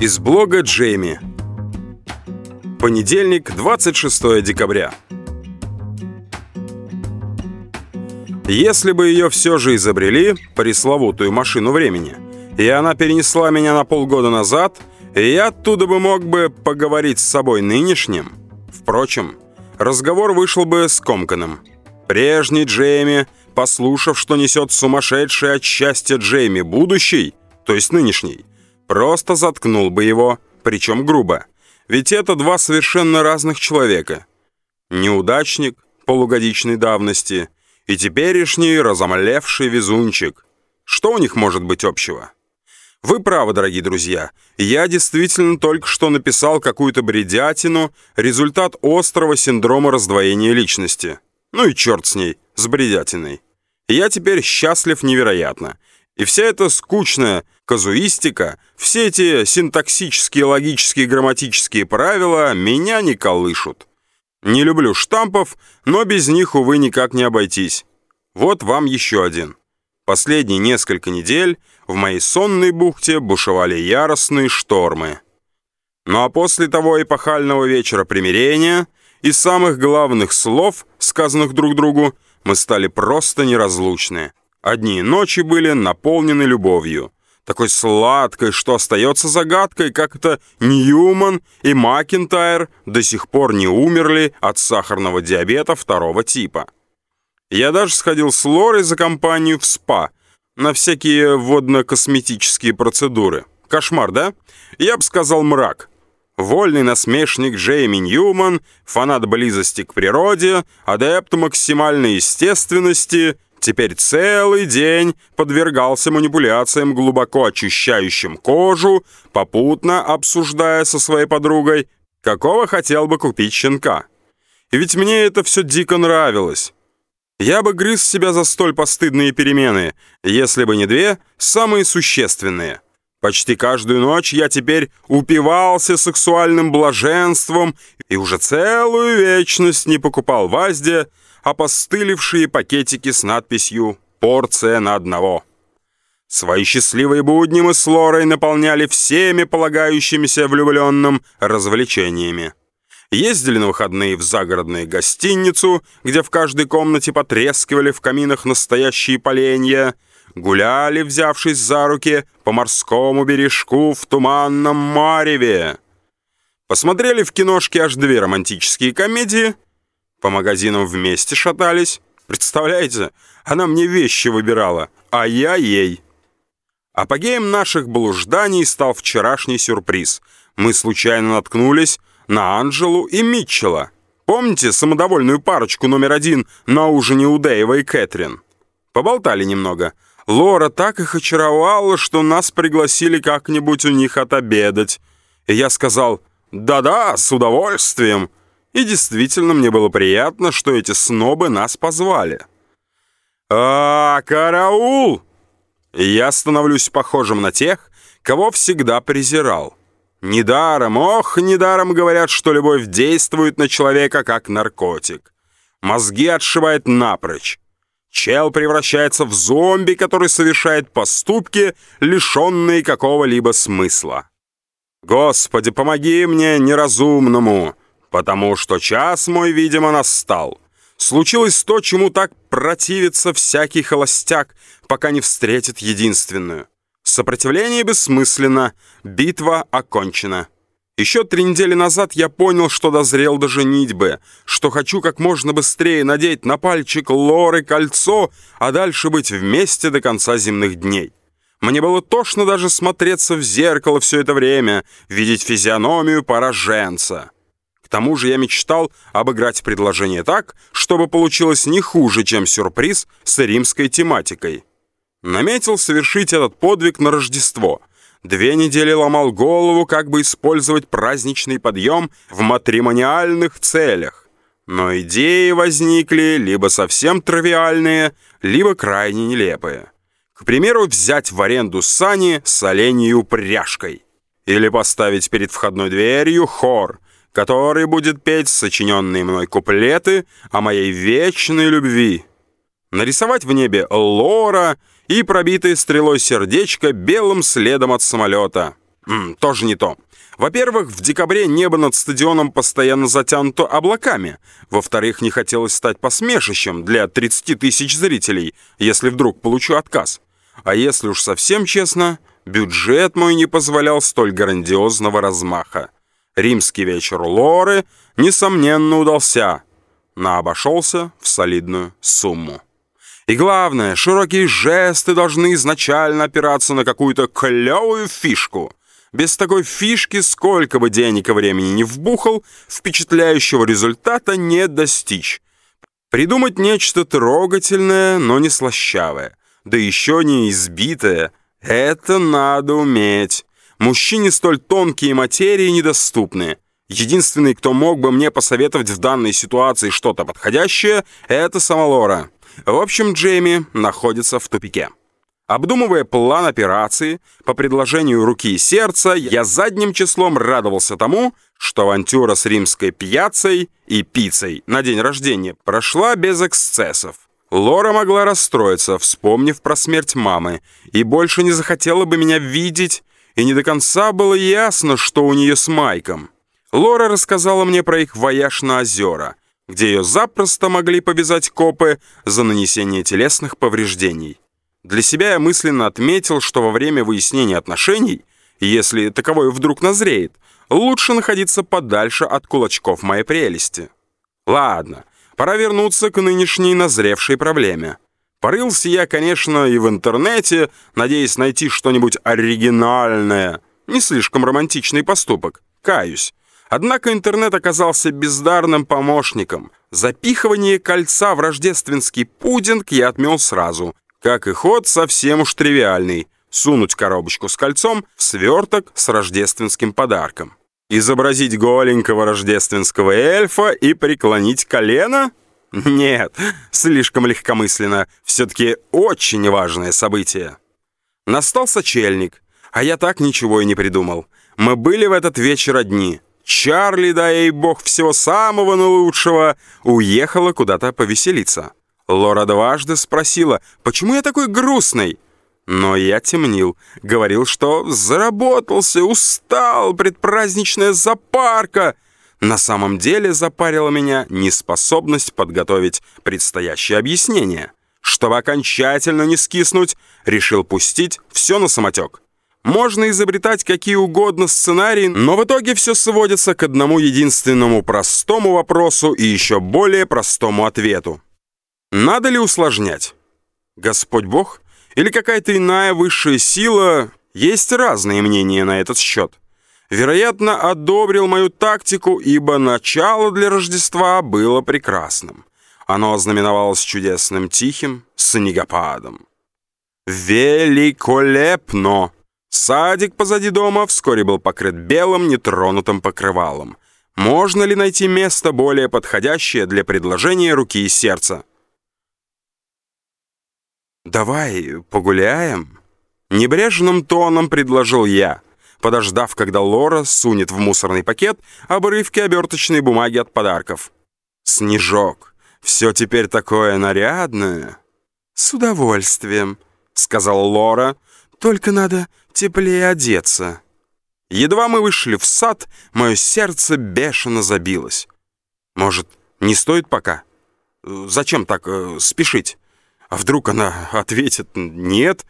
Из блога Джейми. Понедельник, 26 декабря. Если бы ее все же изобрели, пресловутую машину времени, и она перенесла меня на полгода назад, я оттуда бы мог бы поговорить с собой нынешним. Впрочем, разговор вышел бы скомканным. Прежний Джейми, послушав, что несет сумасшедший от счастья Джейми будущий, то есть нынешний, Просто заткнул бы его, причем грубо. Ведь это два совершенно разных человека. Неудачник полугодичной давности и теперешний разомлевший везунчик. Что у них может быть общего? Вы правы, дорогие друзья. Я действительно только что написал какую-то бредятину, результат острого синдрома раздвоения личности. Ну и черт с ней, с бредятиной. Я теперь счастлив невероятно. И вся эта скучная казуистика, все эти синтаксические, логические, грамматические правила меня не колышут. Не люблю штампов, но без них, увы, никак не обойтись. Вот вам еще один. Последние несколько недель в моей сонной бухте бушевали яростные штормы. Ну а после того эпохального вечера примирения и самых главных слов, сказанных друг другу, мы стали просто неразлучны. Одни ночи были наполнены любовью. Такой сладкой, что остается загадкой, как это Ньюман и Макинтайр до сих пор не умерли от сахарного диабета второго типа. Я даже сходил с Лорой за компанию в СПА на всякие водно-косметические процедуры. Кошмар, да? Я бы сказал мрак. Вольный насмешник Джейми Ньюман, фанат близости к природе, адепт максимальной естественности — теперь целый день подвергался манипуляциям, глубоко очищающим кожу, попутно обсуждая со своей подругой, какого хотел бы купить щенка. И ведь мне это все дико нравилось. Я бы грыз себя за столь постыдные перемены, если бы не две, самые существенные. Почти каждую ночь я теперь упивался сексуальным блаженством и уже целую вечность не покупал в Азде опостылевшие пакетики с надписью «Порция на одного». Свои счастливые будни мы с Лорой наполняли всеми полагающимися влюбленным развлечениями. Ездили на выходные в загородную гостиницу, где в каждой комнате потрескивали в каминах настоящие поленья, гуляли, взявшись за руки, по морскому бережку в туманном мареве. Посмотрели в киношке аж две романтические комедии — по магазинам вместе шатались. Представляете, она мне вещи выбирала, а я ей. Апогеем наших блужданий стал вчерашний сюрприз. Мы случайно наткнулись на Анжелу и Митчелла. Помните самодовольную парочку номер один на ужине у Дэйва и Кэтрин? Поболтали немного. Лора так их очаровала, что нас пригласили как-нибудь у них отобедать. И я сказал «Да-да, с удовольствием». И действительно, мне было приятно, что эти снобы нас позвали. «А, караул!» Я становлюсь похожим на тех, кого всегда презирал. Недаром, ох, недаром говорят, что любовь действует на человека как наркотик. Мозги отшивает напрочь. Чел превращается в зомби, который совершает поступки, лишенные какого-либо смысла. Господи, помоги мне, неразумному! Потому что час мой, видимо, настал. Случилось то, чему так противится всякий холостяк, пока не встретит единственную. Сопротивление бессмысленно, битва окончена. Еще три недели назад я понял, что дозрел до женитьбы, что хочу как можно быстрее надеть на пальчик Лоры кольцо, а дальше быть вместе до конца земных дней. Мне было тошно даже смотреться в зеркало все это время, видеть физиономию пораженца. К тому же я мечтал обыграть предложение так, чтобы получилось не хуже, чем сюрприз с римской тематикой. Наметил совершить этот подвиг на Рождество. Две недели ломал голову, как бы использовать праздничный подъем в матримониальных целях. Но идеи возникли либо совсем тривиальные, либо крайне нелепые. К примеру, взять в аренду сани с оленей упряжкой. Или поставить перед входной дверью хор — который будет петь сочиненные мной куплеты о моей вечной любви. Нарисовать в небе лора и пробитое стрелой сердечко белым следом от самолета. М, тоже не то. Во-первых, в декабре небо над стадионом постоянно затянуто облаками. Во-вторых, не хотелось стать посмешищем для 30 тысяч зрителей, если вдруг получу отказ. А если уж совсем честно, бюджет мой не позволял столь грандиозного размаха. Римский вечер Лоры, несомненно, удался, но обошелся в солидную сумму. И главное, широкие жесты должны изначально опираться на какую-то клевую фишку. Без такой фишки, сколько бы денег и времени не вбухал, впечатляющего результата не достичь. Придумать нечто трогательное, но не слащавое, да еще не избитое, это надо уметь. Мужчине столь тонкие материи недоступны. Единственный, кто мог бы мне посоветовать в данной ситуации что-то подходящее, это сама Лора. В общем, Джейми находится в тупике. Обдумывая план операции, по предложению руки и сердца, я задним числом радовался тому, что авантюра с римской пьяцей и пиццей на день рождения прошла без эксцессов. Лора могла расстроиться, вспомнив про смерть мамы, и больше не захотела бы меня видеть и не до конца было ясно, что у нее с Майком. Лора рассказала мне про их вояж на озера, где ее запросто могли повязать копы за нанесение телесных повреждений. Для себя я мысленно отметил, что во время выяснения отношений, если таковое вдруг назреет, лучше находиться подальше от кулачков моей прелести. Ладно, пора вернуться к нынешней назревшей проблеме. Порылся я, конечно, и в интернете, надеясь найти что-нибудь оригинальное. Не слишком романтичный поступок, каюсь. Однако интернет оказался бездарным помощником. Запихивание кольца в рождественский пудинг я отмел сразу. Как и ход совсем уж тривиальный. Сунуть коробочку с кольцом в сверток с рождественским подарком. Изобразить голенького рождественского эльфа и преклонить колено — нет, слишком легкомысленно. Все-таки очень важное событие. Настал сочельник, а я так ничего и не придумал. Мы были в этот вечер одни. Чарли, да ей бог всего самого наилучшего, уехала куда-то повеселиться. Лора дважды спросила, почему я такой грустный? Но я темнил, говорил, что заработался, устал, предпраздничная запарка — на самом деле запарила меня неспособность подготовить предстоящее объяснение. Чтобы окончательно не скиснуть, решил пустить все на самотек. Можно изобретать какие угодно сценарии, но в итоге все сводится к одному единственному простому вопросу и еще более простому ответу. Надо ли усложнять? Господь Бог или какая-то иная высшая сила? Есть разные мнения на этот счет вероятно, одобрил мою тактику, ибо начало для Рождества было прекрасным. Оно ознаменовалось чудесным тихим снегопадом. Великолепно! Садик позади дома вскоре был покрыт белым нетронутым покрывалом. Можно ли найти место более подходящее для предложения руки и сердца? «Давай погуляем?» Небрежным тоном предложил я подождав, когда Лора сунет в мусорный пакет обрывки оберточной бумаги от подарков. «Снежок, все теперь такое нарядное». «С удовольствием», — сказала Лора, — «только надо теплее одеться». Едва мы вышли в сад, мое сердце бешено забилось. «Может, не стоит пока? Зачем так э, спешить? А вдруг она ответит «нет»,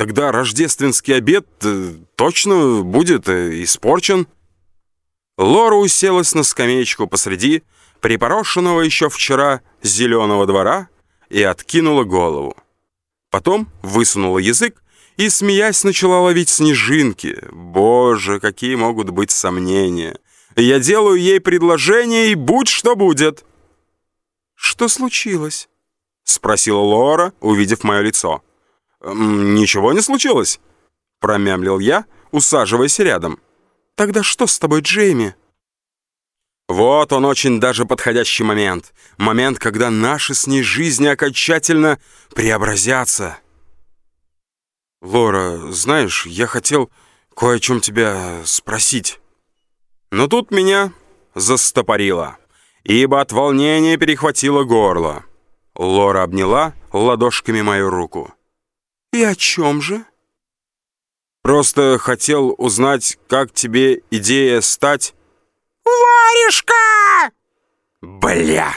Тогда рождественский обед э, точно будет э, испорчен. Лора уселась на скамеечку посреди припорошенного еще вчера зеленого двора и откинула голову. Потом высунула язык и, смеясь, начала ловить снежинки. Боже, какие могут быть сомнения. Я делаю ей предложение, и будь что будет. «Что случилось?» — спросила Лора, увидев мое лицо. «Ничего не случилось?» — промямлил я, усаживаясь рядом. «Тогда что с тобой, Джейми?» Вот он очень даже подходящий момент. Момент, когда наши с ней жизни окончательно преобразятся. «Лора, знаешь, я хотел кое о чем тебя спросить». Но тут меня застопорило, ибо от волнения перехватило горло. Лора обняла ладошками мою руку. «И о чем же?» Просто хотел узнать, как тебе идея стать...» «Варежка!» «Бля!»